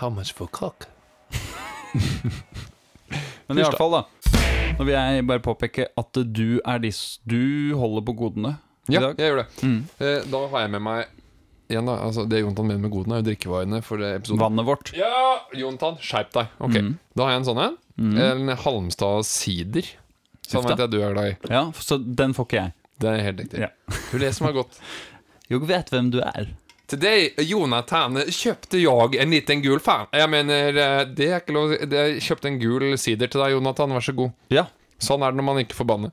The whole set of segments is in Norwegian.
How much for cock? Men i hvert fall, da. Nå vil jeg bare påpeke at du er dis Du holder på godene i Ja, dag. jeg gjør det. Mm. Eh, da har jeg med meg Igjen da, altså Det Jontan mener med godene, er jo drikkevarene for episoden. Vannet vårt. Ja, Jontan, skjerp deg. Ok, Mm. Da har jeg en sånn en. En Halmstad sider. Sånn Uff da. vet jeg du er glad i. Ja, så den får ikke jeg. Det er helt riktig. Ja. Du leser meg godt. Jeg vet hvem du er. Til deg, Jonathan, kjøpte jeg en liten gul fan. Jeg mener, eh, det er ikke lov Jeg kjøpte en gul sider til deg, Jonathan. Vær så god. Ja. Sånn er det når man ikke får banne.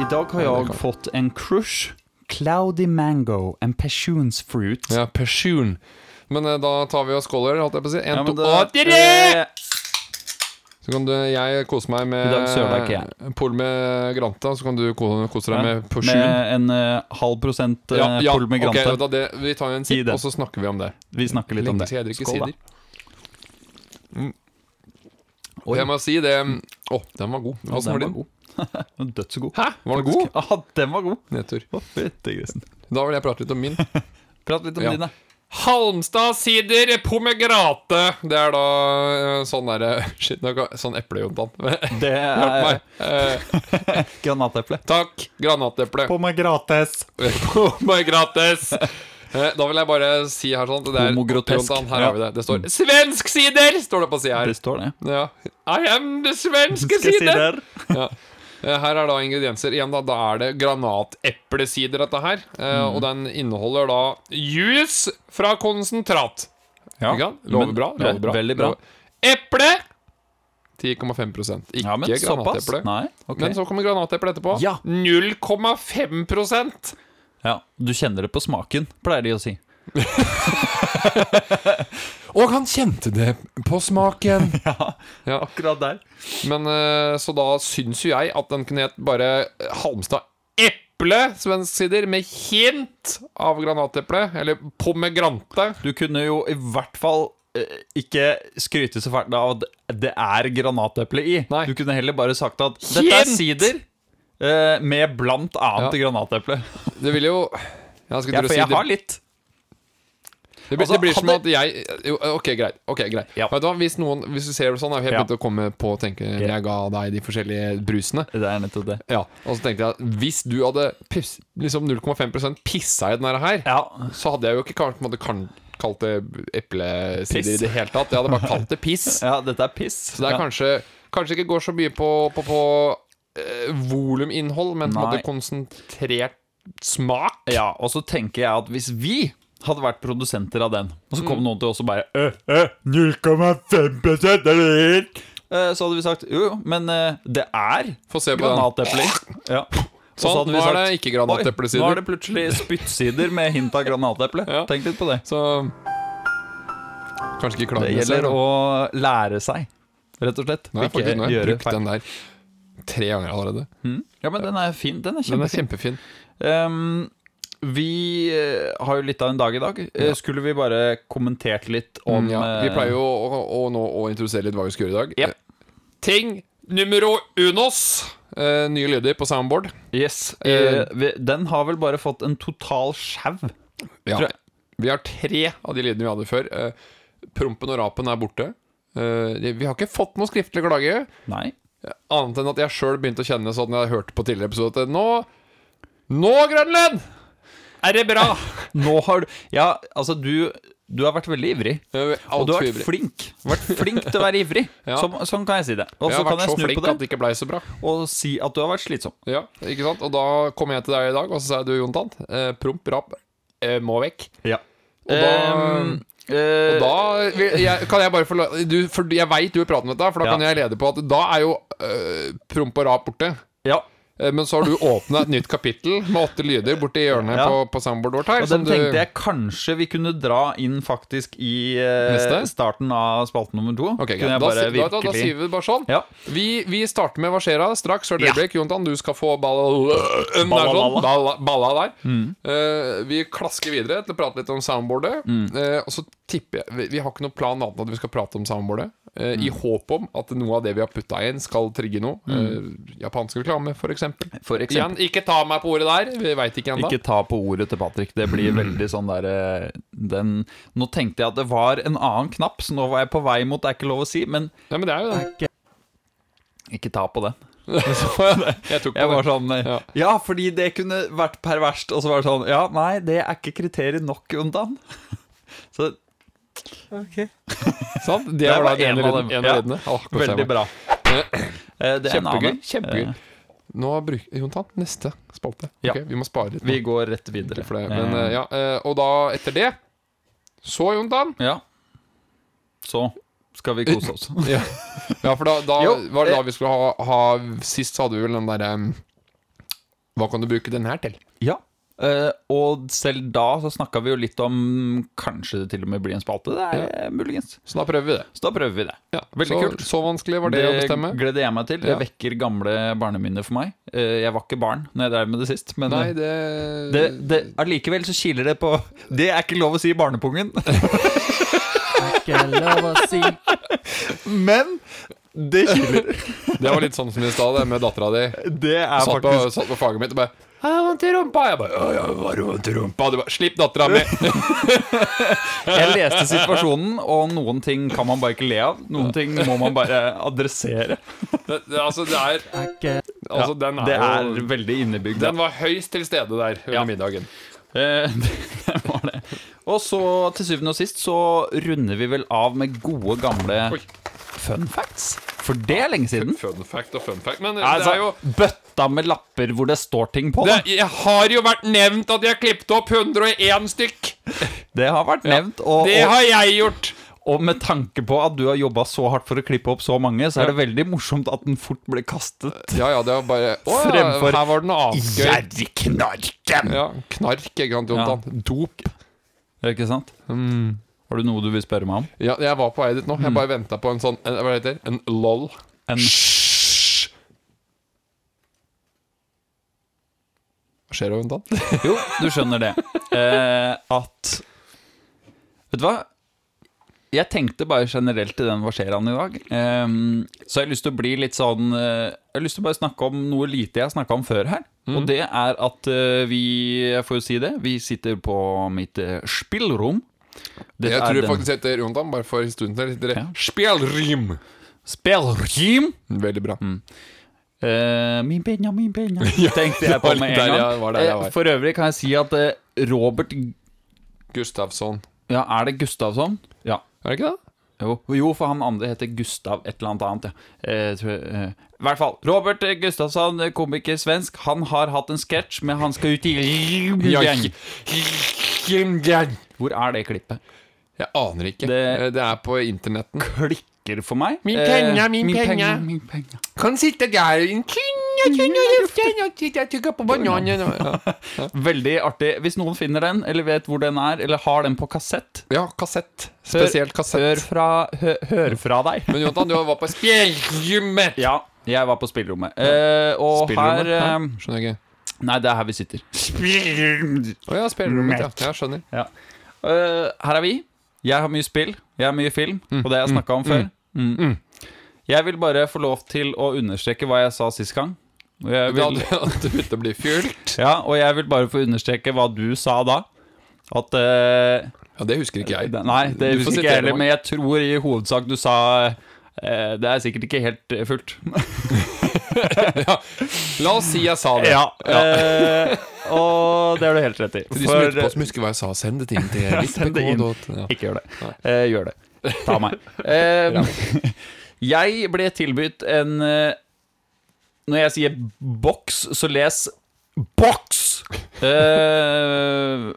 I dag har jeg fått en crush. Cloudy mango and passions fruit. Ja, passion. Men eh, da tar vi og skåler, holdt jeg på å si. En, Ja, men to, det- og tre! Så kan du, jeg kose meg med Pol med Granta, så kan du kose deg ja, med Porsjun. Med en uh, halv prosent uh, ja, ja, pol med ok, Okay, da det, vi tar en Si sipp, og så snakker vi om det. Vi snakker litt om det. jeg drikker Skål, da. sider. Mm. Jeg må si det Å, den var god. Ja, Åssen var den din? var god. Dødsgod. Hæ? Var den god? Ja, den var god. Nedtur. Da vil jeg prate litt om min. Prat litt om Ja. din, da. Halmstad sider pomegrate. Det er da eh, sånn derre Shit, nå kan- sånn eplejontan. Det er. Eh, granateple. takk. Granateple. Pomegrates. Pomegrates. Eh, Da vil jeg bare si her sånn det er Homogrotesk. Jontan, her Ja. har vi det. Det står 'svensk sider', står det på sida her. Det står det. Ja. I am the svenske sider. sider. Ja. Eh, Her er da ingredienser. Igjen da, da er det granateplesider, dette her. Eh, Mm. Og den inneholder da juice fra konsentrat. Ja. Lover bra. Lover bra. veldig bra. Eple 10,5 Ikke Ja, men granateple. Nei, okay. Men så kommer granateple etterpå. Ja. 0,5% Ja, Du kjenner det på smaken, pleier de å si. Og han kjente det på smaken. Ja. Akkurat der. Men eh, Så da syns jo jeg at den kunne hett bare Halmstad eple svensk sider med hint av granateple. Eller pomegrante. Du kunne jo i hvert fall eh, ikke skryte så fælt av at det er granateple i. Nei. Du kunne heller bare sagt at dette er sider eh, med blant annet granateple. Det vil jo Ja, Ja, for si jeg har litt. Det, blir, altså, det blir som at jeg jo, Ok, greit. Ok, greit Ja. Vet du hva, Hvis noen Hvis du ser det sånn, har jeg helt begynt å komme på å tenke okay. jeg ga deg de forskjellige brusene. Det er nettopp det. Ja, Og så tenkte jeg at hvis du hadde piss, liksom 0,5% pissa i den her, Ja, så hadde jeg jo ikke kalt, måte kalt det eplesider i det hele tatt. Jeg hadde bare kalt det piss. ja dette er piss. Så det er kanskje Kanskje ikke går så mye på, på, på eh, voluminnhold, men på en måte konsentrert smak. Ja, og så tenker jeg at hvis vi hadde vært produsenter av den, og så Mm. kom noen til oss og bare øh, øh, 0,5 er det helt?» Eh, Så hadde vi sagt jo, jo, men eh, det er Få se på den. granateple. Ja. Sånn, nå er det ikke granateplesider. nå er det plutselig spyttsider med hint av granateple. Ja. Tenk litt på det. Så Kanskje ikke Det klage gjelder å lære seg, rett og slett. Nå har jeg Ikke faktisk nå har jeg brukt feil. den der tre ganger allerede. Mm. Ja, men den er fin. Den er Den er kjempefin. kjempefin. Vi eh, har jo litt av en dag i dag. Eh. Skulle vi bare kommentert litt om ja. Vi eh, pleier jo å, å, å nå å introdusere litt hva vi skal gjøre i dag. Jep. Ting numero unos. Eh, nye lyder på soundboard. Yes. Den har vel bare fått en total sjau. Ja. Vi har tre av de lydene vi hadde før. Eh, prompen og rapen er borte. Eh, vi har ikke fått noe skriftlig klage. Nei. Annet enn at jeg sjøl begynte å kjenne sånn jeg hørte på tidligere episode at nå Nå, Grønlund! Er det bra? Nå har du Ja, altså, du Du har vært veldig ivrig. Og du har vært flink. Vært flink til å være ivrig. Ja. Sånn, sånn kan jeg si det. Og så kan jeg snu på det at det ikke ble så bra. og si at du har vært slitsom. Ja, ikke sant? Og da kom jeg til deg i dag, og så sa jeg du, Jontan, eh, promp, rap, eh, må vekk. Ja. Og da, um, eh, og da jeg, kan jeg bare få du, For jeg veit du vil prate om dette, for da Ja. kan jeg lede på at da er jo eh, promp og rap borte. ja. Eh, Men så har du åpna et nytt kapittel med åtte lyder borti hjørnet Ja. på, på soundboard vårt her. Og den du- tenkte jeg kanskje vi kunne dra inn faktisk i eh, starten av spalte nummer to. Okay, Da, da, da, da sier vi det bare sånn. Ja. Vi, vi starter med Hva skjer da? Straks. Ja. øyeblikk. Jontan, du skal få Balla, sånn. balla. Balla, der. Mm. Uh, vi klasker videre til å prate litt om soundboardet. Mm. Uh, og så tipper jeg vi, vi har ikke noen plan annet enn at vi skal prate om soundboardet. Mm. I håp om at noe av det vi har putta inn, skal trigge noe. Eh, japansk reklame, f.eks. eksempel. For Igjen, ikke ta meg på ordet der. Vi veit ikke ennå. Ikke ta på ordet til Patrick. Det blir veldig sånn der den, Nå tenkte jeg at det var en annen knapp, så nå var jeg på vei mot det er ikke lov å si, men Ja, men det er jo det. ikke ta på den. Jeg tok på Jeg var sånn eh, Ja. Ja, fordi det kunne vært perverst. Og så var det sånn Ja, nei, det er ikke kriteriet nok, Undan. Så Sant? Det, Det var da en en, av dem. en Ja. Åh, veldig bra. Eh, Det er Kjempegøy. kjempegøy Eh, Nå bruker Jontan, neste spalte. Ja. Okay, vi må spare litt. nå. Vi går rett videre. for det. Men Eh, eh, ja, eh, Og da, etter det Så, Jontan ja. Så skal vi kose oss. Ja, ja for da, da Jo, var det da eh. vi skulle ha, ha Sist hadde vi vel den derre um, Hva kan du bruke den her til? Ja. Eh, og selv da så snakka vi jo litt om Kanskje det til og med blir en spalte. Det er ja. muligens. Så da prøver vi det. Så da prøver vi det. Ja, Veldig så, kult. Så vanskelig var det, å bestemme. Det gleder jeg meg til. Ja. Det vekker gamle barneminner for meg. Uh, jeg var ikke barn når jeg drev med det sist, men Nei, eh, det, det, det, allikevel så kiler det på Det er ikke lov å si i barnepungen. si. Men det kiler. det var litt sånn som i stad, det med dattera di. Det er Satt på, faktisk satt på faget mitt og bare jeg har vondt i rumpa. Jeg bare, jeg har vondt i rumpa. Du bare, Slipp dattera mi! Jeg leste situasjonen, og noen ting kan man bare ikke le av. Noen ting må man bare adressere. Det- det- altså, det er Altså, den er, Det er jo veldig innebygd. Den var høyst til stede der under Ja. middagen. Eh, det var det. Og så til syvende og sist så runder vi vel av med gode, gamle Oi. fun facts. For det er lenge siden. Fun fact og fun fact. Men Altså, det er jo Bøtta med lapper hvor det står ting på. det, Jeg har jo vært nevnt at jeg klippet opp 101 stykk! det har vært nevnt. Og, Det har jeg gjort! og med tanke på at du har jobba så hardt for å klippe opp så mange, så er det veldig morsomt at den fort ble kastet. Ja, ja, det var bare Å, Fremfor- her var den avgøy. Gjerrigknarken! Ja, knark, ikke sant, Jontan? Dop. Ikke sant? Har du noe du vil spørre meg om? Ja, jeg var på vei dit nå. Jeg bare venta på en sånn en, Hva heter det? En lol. En Hva skjer da, Jontan? Jo, du skjønner det. Eh, at Vet du hva? Jeg tenkte bare generelt i den Hva skjer-an i dag. Eh, så jeg har lyst til å bli litt sånn eh, Jeg har lyst til å bare snakke om noe lite jeg har snakka om før her. Og det er at eh, vi Jeg får jo si det. Vi sitter på mitt eh, spillrom. Dette Jeg tror det faktisk heter Jontan, bare for historien sin det Ja. Spelrim. Spelrim. Veldig bra. Eh, min penna, min penna tenkte jeg på med en gang. der Eh. For øvrig kan jeg si at eh, Robert Gustavsson. Ja, er det Gustavsson? Ja. Er det ikke det? Jo, jo, for han andre heter Gustav et eller annet annet. Ja. Eh, tror eh, I hvert fall. Robert Gustavsson, komiker svensk, han har hatt en sketsj med han skal ut i Hvor er det klippet? Jeg aner ikke. Det- Det, er på internetten. Klikker for meg. Min Eh, penga, min penga. min penga. Kan sitte der i en kynne, kynne luften og sitte og tygge på bananen. Veldig artig. Hvis noen finner den, eller vet hvor den er, eller har den på kassett, ja, kassett. Spesielt hør, kassett. fra, hø, hør fra deg. Men Jontan, du var på spillrommet. Ja, jeg var på spillrommet. Eh, og Spillrommet? her eh, Skjønner jeg ikke. Nei, det er her vi sitter. Å ja, spjelrommet. Ja. Jeg skjønner. Ja. Uh, her er vi. Jeg har mye spill, jeg har mye film, og det har jeg snakka om før. Mm. Jeg vil bare få lov til å understreke hva jeg sa sist gang. Og jeg vil, hadde at du begynte å bli fjult? ja, og jeg vil bare få understreke hva du sa da. At uh, Ja, det husker ikke jeg. Nei, det Du husker ikke jeg heller, men jeg tror i hovedsak du sa eh, Det er sikkert ikke helt fullt. fullt. La oss si jeg sa det. Ja, eh, og det har du helt rett i. For, de som lytter på, som husker hva jeg sa, send det inn til Send det inn. Ikke gjør det. Eh, gjør det. Ta meg. Eh, jeg ble tilbudt en eh, Når jeg sier boks, så les boks! Eh,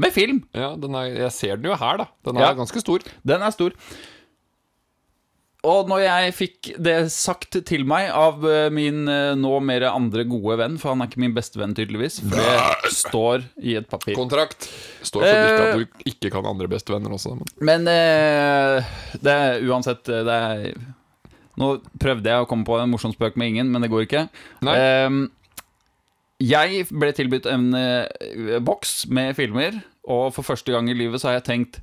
med film. Ja, den er, jeg ser den jo her, da. Den er Ja. ganske stor. Den er stor. Og når jeg fikk det sagt til meg av eh, min eh, nå mer andre gode venn, for han er ikke min beste venn tydeligvis, for det står i et papir. Kontrakt. Står for Eh. at du ikke kan andre bestevenner også. Men. Men eh, det er uansett eh, det er, Nå prøvde jeg å komme på en morsom spøk med ingen, men det går ikke. Ehm, jeg ble tilbudt en eh, boks med filmer, og for første gang i livet så har jeg tenkt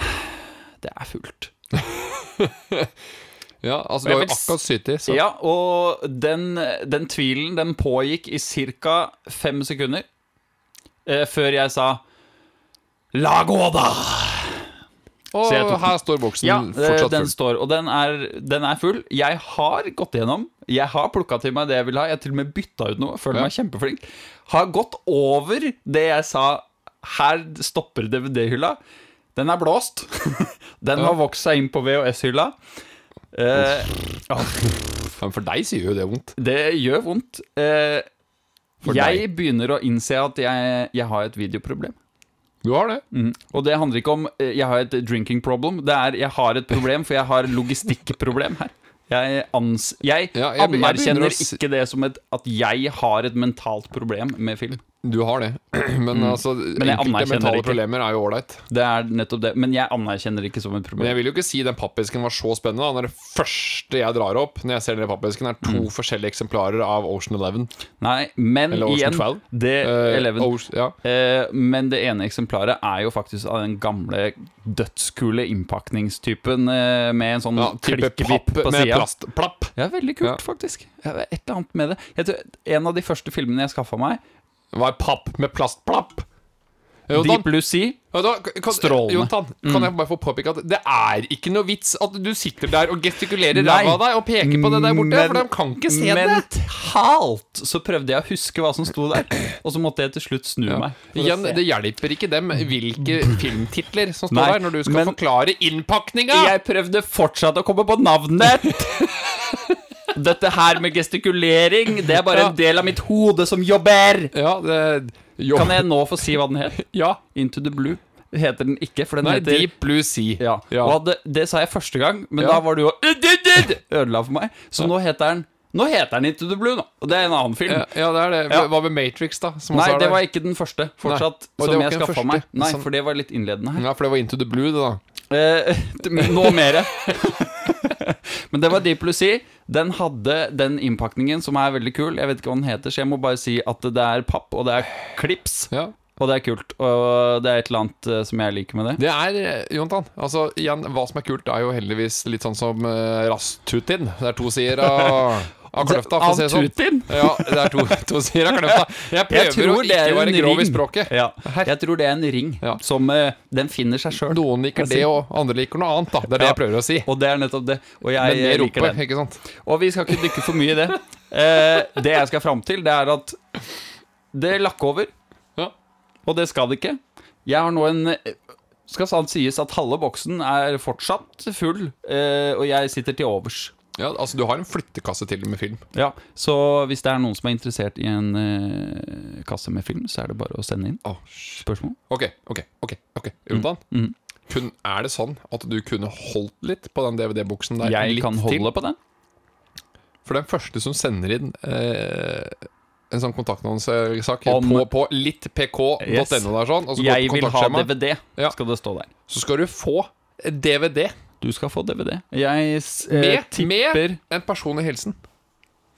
Det er fullt. Ja, altså Du har jo akkurat sydd i, så Ja, og den, den tvilen, den pågikk i ca. fem sekunder. Eh, før jeg sa La gå, da! Og her står boksen Ja, full fortsatt den full. står, og den er, den er full. Jeg har gått gjennom. Jeg har plukka til meg det jeg vil ha. Jeg har til og med bytta ut noe. Føler Ja. meg kjempeflink. Har gått over det jeg sa Her stopper DVD-hylla. Den er blåst. Den har vokst seg inn på VHS-hylla. Eh, Men for deg sier jo det vondt. det gjør vondt. Eh, For jeg begynner å innse at jeg, jeg har et videoproblem. Du har det. Mm. Og det handler ikke om eh, jeg har et drinking problem. Det er jeg har et problem, for jeg har logistikkproblem her. Jeg, ans jeg, Ja, jeg be- jeg begynner anerkjenner å s- ikke det som et, at jeg har et mentalt problem med film. Du har det. Men altså, Mm. Men enkelte mentale problemer er jo ålreit. Det er nettopp det. Men jeg anerkjenner det ikke som et problem. Men jeg vil jo ikke si den pappesken var så spennende. Da. Når det første jeg drar opp Når jeg ser den pappesken, er to Mm. forskjellige eksemplarer av Ocean Eleven. Nei, men Eller Ocean igjen 12. det, uh, Eleven. Ocean- ja. uh, men det ene eksemplaret er jo faktisk av den gamle dødskule innpakningstypen uh, med en sånn ja, papp på med sida. plastplapp. Ja, veldig kult, Ja. faktisk. Det et eller annet med det. Tror, en av de første filmene jeg skaffa meg, Var papp med plastplapp. Jo, Deep Blue Sea Ja, da, kan, Strålende. Jontan, kan jeg bare få påpeke at det er ikke noe vits at du sitter der og gestikulerer ræva av deg og peker på det der borte, Men- for de kan ikke se det. Mentalt så prøvde jeg å huske hva som sto der, og så måtte jeg til slutt snu meg. Igjen, det hjelper ikke dem hvilke filmtitler som står Nei, der, når du skal men- forklare innpakninga. Jeg prøvde fortsatt å komme på navnet! Dette her med gestikulering, det er bare en del av mitt hode som jobber! Ja, det jo. Kan jeg nå få si hva den het? Ja. Into the Blue heter den ikke, for den Nei, heter Deep Blue Sea. Ja, Ja. og det, det sa jeg første gang, men Ja. da var du jo ødela for meg. Så nå heter den Nå heter den Into the Blue, nå. Og det er en annen film. Ja, ja, det er det. Ja. Hva med Matrix, da? Som Nei, det var ikke den første, fortsatt, som jeg skaffa meg. Nei, for det var litt innledende her. Ja, for det var Into the Blue, det, da. Eh, nå mere. Men det var Deep Blue Sea. Den hadde den innpakningen som er veldig kul. Jeg vet ikke hva den heter, så jeg må bare si at det er papp, og det er klips, Ja. og det er kult. Og det er et eller annet eh, som jeg liker med det. Det er, eh, Jontan, altså igjen, hva som er kult, er jo heldigvis litt sånn som uh, Rastutin. Det er to sider av, av kløfta, for å si det sånn. Ja, det er to, to sider av kløfta. Jeg prøver tror å det ikke være grov i språket. Ja. Jeg tror det er en ring Ja. som uh, Den finner seg sjøl. Noen liker det, og andre liker noe annet. da Det er det jeg prøver å si. Og det er nettopp det. Og jeg Men liker ropet, den. ikke sant? Og vi skal ikke dykke for mye i det. Uh, det jeg skal fram til, det er at det lakker over. Ja. Og det skal det ikke. Jeg har nå en Skal sant sies at halve boksen er fortsatt full, eh, og jeg sitter til overs. Ja, altså Du har en flyttekasse til med film. Ja, Så hvis det er noen som er interessert i en eh, kasse med film, så er det bare å sende inn Åh, spørsmål. Ok, ok, ok, ok Jontan, Mhm. kun, er det sånn at du kunne holdt litt på den DVD-buksen der? Jeg litt kan holde på den. For den første som sender inn eh, en sånn kontaktannonsesak Om- på, på littpk.no Yes. der sånn, og så går Jeg på vil ha DVD, Ja. skal det stå der. så skal du få DVD Du skal få DVD. Jeg eh, med, tipper med en personlig hilsen.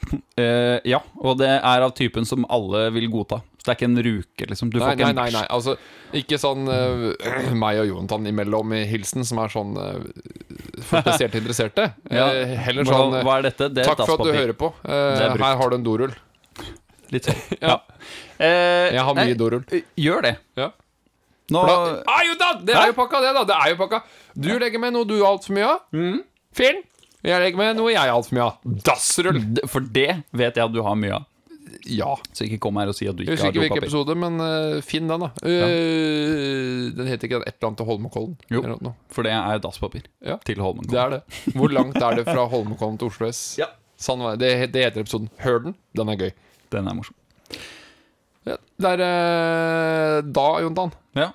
eh, Ja, og det er av typen som alle vil godta. Så det er ikke en ruke, liksom. Du Nei, nei, nei, nei. Altså, ikke sånn uh, meg og Jonathan imellom i hilsen, som er sånn uh, for spesielt interesserte. Ja. Eh, heller sånn hva er dette? Det er Takk for at du hører på. Her har du en dorull. Litt sånn. Ja. Eh, Jeg har mye dorull. Gjør det. Ja. Nå da, ah, jo da, det er jo pakka, det, da. Det er jo pakka. Du legger med noe du har altfor mye av. Mm. Film. Jeg legger med noe jeg har altfor mye av. Dassrull. For det vet jeg at du har mye av. Ja. Så ikke kom her og si at du Jeg ikke husker har ikke hvilken episode, men uh, finn den, da. Eh, Den heter ikke et eller annet til Holmenkollen? Jo. For det er dasspapir Ja. til Det er det. Hvor langt er det fra Holmenkollen til Oslo S? Ja. Sann. Det, det heter episoden. Hør den. Den er gøy. Den er morsom. Ja, det er uh, da, Jontan. Ja.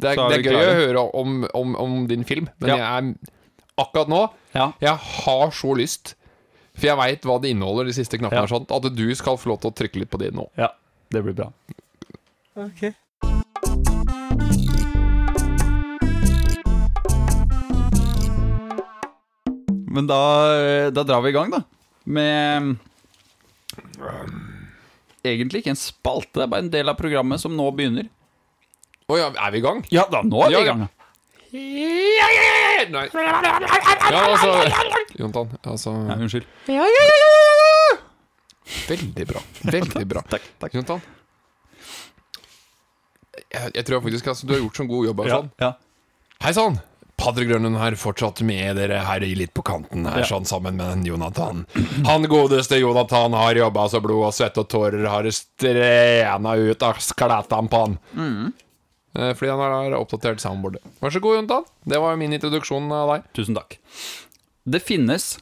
Det er, er det er gøy gøy å høre om, om, om din film, men Ja. jeg er akkurat nå ja. Jeg har så lyst, for jeg veit hva det inneholder, de siste knappene, Ja. og sånt, at du skal få lov til å trykke litt på det nå. Ja, det blir bra. Men da, da drar vi i gang, da. Med Egentlig ikke en spalte, det er bare en del av programmet som nå begynner. Å ja, er vi i gang? Ja da, nå er vi i gang. Ja, Nei. Ja, altså Jontan, Altså Ja, unnskyld. Veldig bra. Veldig bra. Takk. takk. Jontan. Jeg, jeg tror faktisk altså, du har gjort så god jobb. Ja, Sånn. ja. Hei sann! Paddergrønnen her fortsatt med dere her i litt på kanten her, Ja. sånn sammen med den Jonathan. Han godeste Jonathan har jobba så blod og svette og tårer har strena ut av sklætan på han. Eh, Fordi han har oppdatert soundboardet. Vær så god, Jontan. Det var min introduksjon av deg. Tusen takk. Det finnes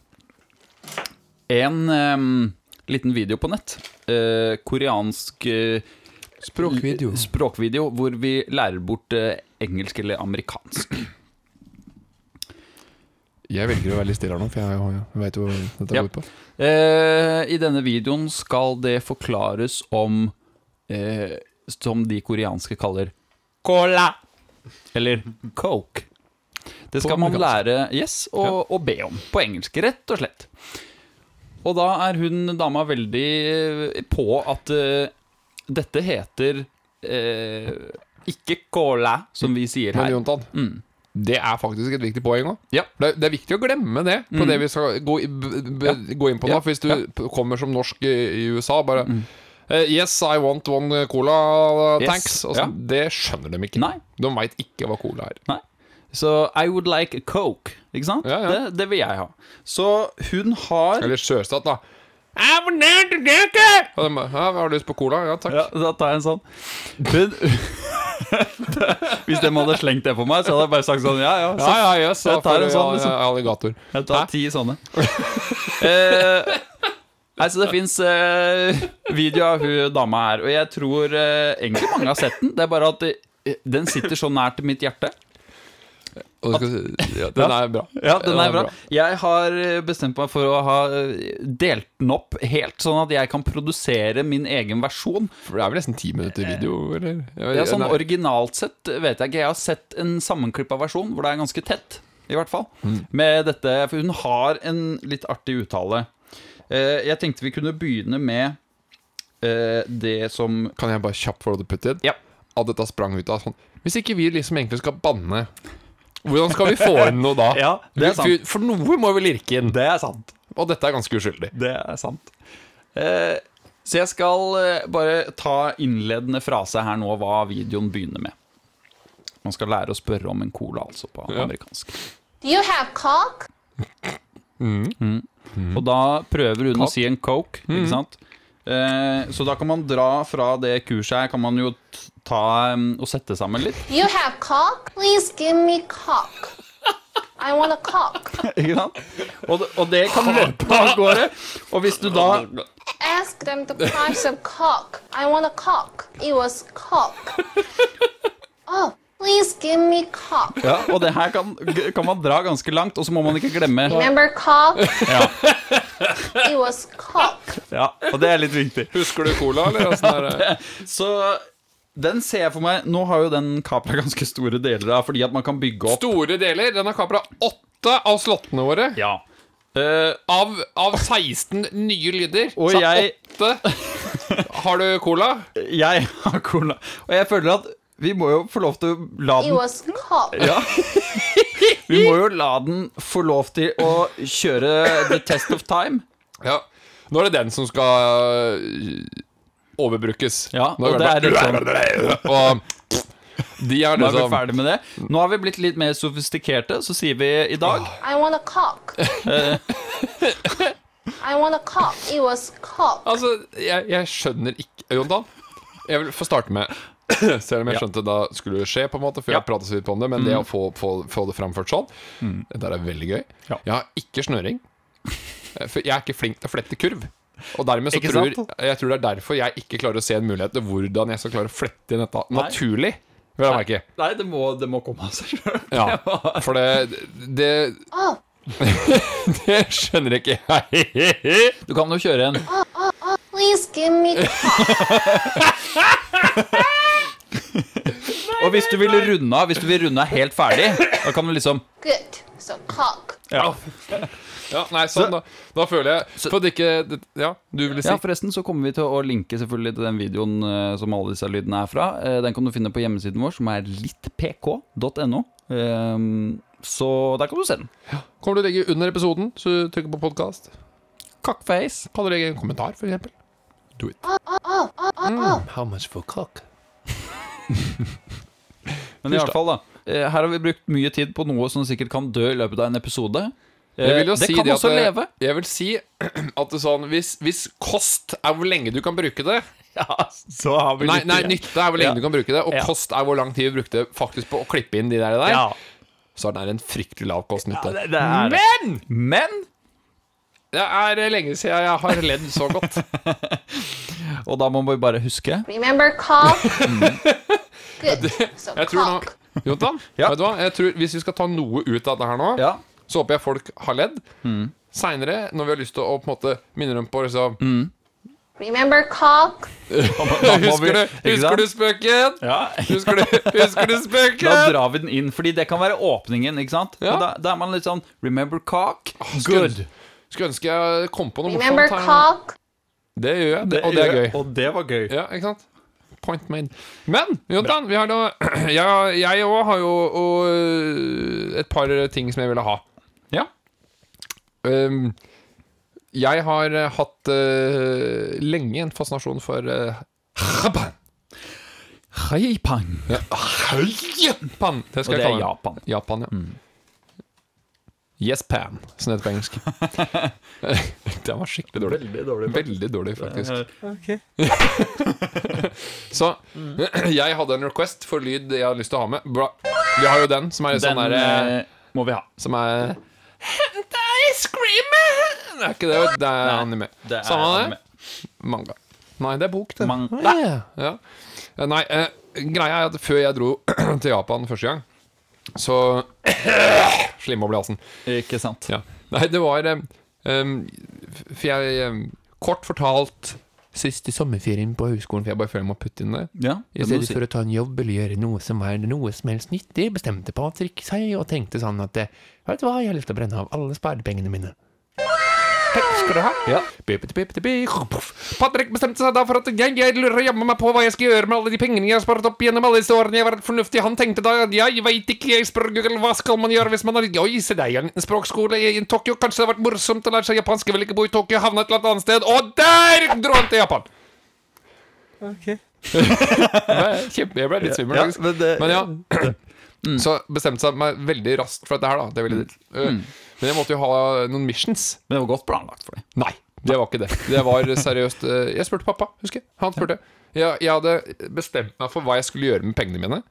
en um, liten video på nett. Uh, koreansk uh, Språkvideo. språkvideo hvor vi lærer bort uh, engelsk eller amerikansk. Jeg velger å være litt stille her nå, for jeg, jeg veit jo hva dette Ja. går ut på. Eh, I denne videoen skal det forklares om eh, Som de koreanske kaller cola. Eller coke. Det skal man lære yes og, og be om på engelsk, rett og slett. Og da er hun dama veldig eh, på at uh, dette heter uh, ikke cola, som vi sier Men her. Mm. det er faktisk et viktig poeng òg. Ja. Det, det er viktig å glemme det på det vi skal gå, gå inn på nå. Ja. For hvis du ja. kommer som norsk i, i USA, bare eh, Yes, I want one cola, Yes. thanks. Altså, Ja. Det skjønner de ikke. Nei. De veit ikke hva cola er. Nei. Så I would like a coke, ikke sant? Ja, ja. Det, det vil jeg ha. Så hun har Eller Sjøstat, da. Jeg har du lyst på cola? Ja, takk. Ja, da tar jeg en sånn. Hun Hvis de hadde slengt det på meg, så hadde jeg bare sagt sånn Ja, ja. Så Ja, ja, yes, Jeg tar en sånn, liksom. alligator. jeg tar ti sånne. eh, nei, så det fins eh, video av hun dama her, og jeg tror eh, egentlig mange har sett den. Det er bare at eh, den sitter så nært mitt hjerte. Og du skal, ja, den er bra. Ja, den er bra. Jeg har eh, bestemt meg for å ha eh, delt den opp helt, sånn at jeg kan produsere min egen versjon. For det er vel nesten ti minutter video, eller? Ja, sånn. Originalt sett vet jeg ikke. Jeg har sett en sammenklippa versjon hvor det er ganske tett, i hvert fall. Mm. Med dette, For hun har en litt artig uttale. Eh, jeg tenkte vi kunne begynne med eh, det som Kan jeg bare kjapt få lov til å putte inn? Ja. At dette sprang ut av sånn Hvis ikke vi liksom egentlig skal banne, hvordan skal vi få inn noe da? Ja, det er sant. For, for noe må vi lirke inn. Det er sant. Og dette er ganske uskyldig. Det er sant. Eh, så jeg skal eh, bare ta innledende frase her nå, hva videoen begynner med. Man skal lære å spørre om en cola, altså, på Ja. amerikansk. Do you have coke? Og da prøver hun å si en coke, ikke sant? Eh, så da kan man dra fra det kurset her, kan man jo ta um, og sette sammen litt. You have coke? Please give me coke. I want a coke. Ikke sant? Og, det- og det kan løpe av gårde. Og hvis du da Ask them the price of coke. I want a coke. It was coke. Oh, please give me cock. ja, Og det her kan, kan man dra ganske langt, og så må man ikke glemme Remember cock? ja, It was cock. ja, og det er litt viktig. Husker du cola, eller? Er det? Så den ser jeg for meg Nå har jo den kapra ganske store deler av, fordi at man kan bygge opp Store deler. Den har kapra åtte av slottene våre. Ja. Uh, Av, av 16 nye lyder. Og så jeg- åtte Har du cola? jeg har cola. Og jeg føler at vi må jo få lov til å la It den was. Ja. Vi må jo la den få lov til å kjøre the test of time. Ja. Nå er det den som skal øh, overbrukes. Ja, og det er litt sånn Og de er Nå er vi ferdig med det. Nå har vi blitt litt mer sofistikerte, så sier vi i dag I want a cock. I want a cock. It was cock. Altså, jeg, jeg skjønner ikke Jontan, jeg vil få starte med Selv om jeg skjønte da skulle skje, på en måte For jeg pratet så vidt om det Men det å få, få, få det framført sånn Det der er veldig gøy. Ja. Jeg har ikke snøring. Eh, For jeg er ikke flink til å flette kurv. Og dermed så tror? Jeg tror det er derfor jeg ikke klarer å se en mulighet Til hvordan jeg skal klare å flette inn dette Nei. Naturlig. Vil jeg merke Nei, det må, det må komme av seg sjøl. Ja, for det Det, Oh, det skjønner ikke jeg. Du kan jo kjøre en. Please give me. Og hvis du vil runde av Hvis du vil runde av helt ferdig, da kan du liksom Good. So cock. Ja, Ja, nei, sånn da Da føler jeg For at ikke Ja, du ville si ja forresten så kommer vi til å linke selvfølgelig til den videoen eh, som alle disse lydene er fra. Eh, den kan du finne på hjemmesiden vår, som er littpk.no. Ehm, så der kan du se den. Kommer du å legge under episoden, så du trykker på podkast? Cockface. Kan du legge en kommentar, for eksempel? Do it. Mm, how much for cock? Men i hvert fall, da. eh, Her har vi brukt mye tid på noe som sikkert kan dø i løpet av en episode. Eh, Jeg vil jo det si kan det også det- leve. Jeg vil si at det sånn hvis, hvis kost er hvor lenge du kan bruke det Ja, så har vi Nei, nei nytte er hvor lenge Ja. du kan bruke det, og Ja. kost er hvor lang tid vi brukte faktisk på å klippe inn de der, der Ja, så er det en fryktelig lav kost-nytte. det, det det. Men Men det er lenge siden jeg har ledd så godt. Og da må vi bare huske Remember cock? Good. So Jeg tror nå. Jontan, Ja. vet du hva? Jeg tror Hvis vi skal ta noe ut av det her nå, Ja. så håper jeg folk har ledd. Seinere, når vi har lyst til å på en måte minne dem på liksom Remember cock? Husker du, husker du spøken? Ja. Husker du, husker du Da drar vi den inn, fordi det kan være åpningen. ikke sant? Ja. Da, da er man litt sånn Remember cock? Good. Skulle ønske jeg kom på noe Remember morsomt. her. cock? Det gjør jeg, det, og det er gøy. Og det var gøy. Ja, ikke sant? Point made. Men Jontan, vi har da Jeg òg har jo og, et par ting som jeg ville ha. Ja. Um, jeg har hatt uh, lenge en fascinasjon for uh, Japan. Japan. Japan. Det Og det jeg er Japan. Japan, ja. Yes, pan, som det heter på engelsk. Den var skikkelig dårlig. Veldig dårlig. Veldig dårlig, faktisk. Så jeg hadde en request for lyd jeg hadde lyst til å ha med. Bra. Vi har jo den som er sånn derre eh, må vi ha. Som er Hent ice cream! Det er ikke det, det er anime. Det er Samme det. anime. Manga. Nei, det er bok, det. Manga. ja. ja. Eh, Nei, eh, greia er at før jeg dro til Japan første gang, så Å bli halsen. Ikke sant? Ja. Nei, det var um, For jeg um, Kort fortalt Sist i sommerferien på høyskolen, for jeg bare føler jeg må putte inn det. Ja, I stedet for å ta en jobb eller gjøre noe som er noe som helst nyttig, bestemte Patrick seg og tenkte sånn at eh, Vet du hva, jeg har lyst til å brenne av alle sparepengene mine. Takk skal du ha. Ja. Patrick bestemte seg da for at jeg, jeg lurer jammen meg på hva jeg skal gjøre med alle de pengene jeg har spart opp gjennom alle disse årene jeg har vært fornuftig. Han tenkte da at jeg veit ikke, jeg spør Google hva skal man gjøre hvis man har Oi, se der, en liten språkskole i Tokyo. Kanskje det har vært morsomt å lære seg japansk. Jeg vil ikke bo i Tokyo, havne et eller annet sted. Og der dro han til Japan! Kjempe, jeg ble litt svimmel. Ja, men det- Men ja. Så bestemte seg meg veldig raskt for dette her, da. Det er veldig dyrt. Uh, Men jeg måtte jo ha noen missions. Men det var godt planlagt for deg. Nei, det var ikke det. Det var seriøst uh, Jeg spurte pappa, husker jeg. Han spurte. Jeg, jeg hadde bestemt meg for hva jeg skulle gjøre med pengene mine.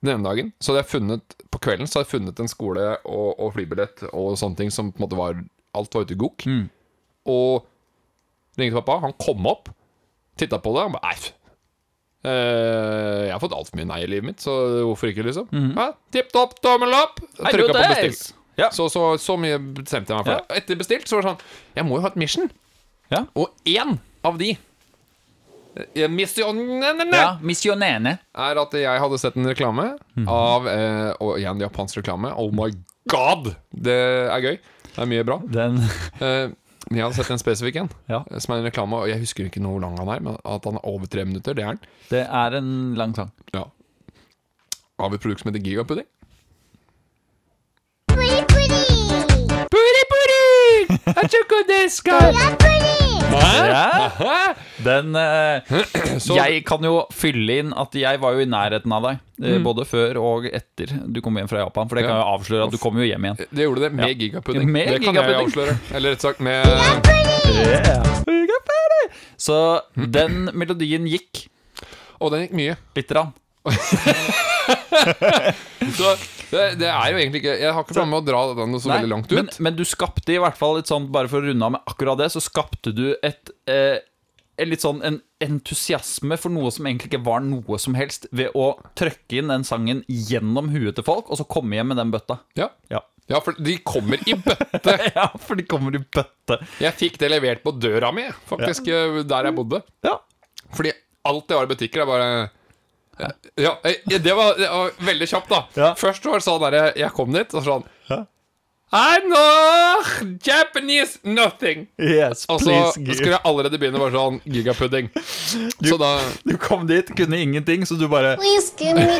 Den ene dagen Så hadde jeg funnet På kvelden så hadde jeg funnet en skole og, og flybillett og sånne ting som på en måte var Alt var ute i gok. Og ringte pappa. Han kom opp, titta på det. Han bare Nei, eh, jeg har fått altfor mye nei i livet mitt, så hvorfor ikke, liksom? Ja, Tipp topp, tommel opp! Trykka på bestilt bestill. Ja. Så, så, så mye bestemte jeg meg for. Etter bestilt så var det sånn Jeg må jo ha et mission. Ja. Og én av de Misjonene Ja, missionene. er at jeg hadde sett en reklame av eh, Og igjen japansk reklame. Oh my god! Det er gøy. Det er mye bra. Den Eh, men jeg har sett en spesifikk en, Ja. som er en reklame. Og jeg husker ikke hvor lang han er, men at han er over tre minutter, det er han. Det er en lang sang. Ja. Av et produkt som heter Gigapudding. Pretty, pretty. Puri puri! Achukudeska! Ja. Den eh, Så- Jeg kan jo fylle inn at jeg var jo i nærheten av deg, eh, Mm. både før og etter du kom hjem fra Japan. For det kan jo avsløre at du kom jo hjem igjen. Det gjorde det med gigapudding. Med det kan gigapudding. jeg avsløre. Eller rett sagt med Så den melodien gikk Og den gikk mye. lite grann. Så det, det er jo egentlig ikke Jeg har ikke planer med å dra den så Nei, veldig langt ut. Men, men du skapte i hvert fall litt sånn, bare for å runde av med akkurat det, så skapte du et eh, litt sånn en entusiasme for noe som egentlig ikke var noe som helst, ved å trykke inn den sangen gjennom huet til folk, og så komme hjem med den bøtta. ja. Ja, ja, for de kommer i bøtte. ja for de kommer i bøtte. Jeg fikk det levert på døra mi, faktisk, ja. der jeg bodde. Ja. Fordi alt det var i butikker, er bare ja, det var, det var veldig kjapt, da. Ja. Først var det sånn derre Jeg kom dit, og sånn I'm not Japanese nothing. Yes, please, Og så skulle jeg allerede begynne bare sånn gigapudding. Så da Du kom dit, kunne ingenting, så du bare Please give me.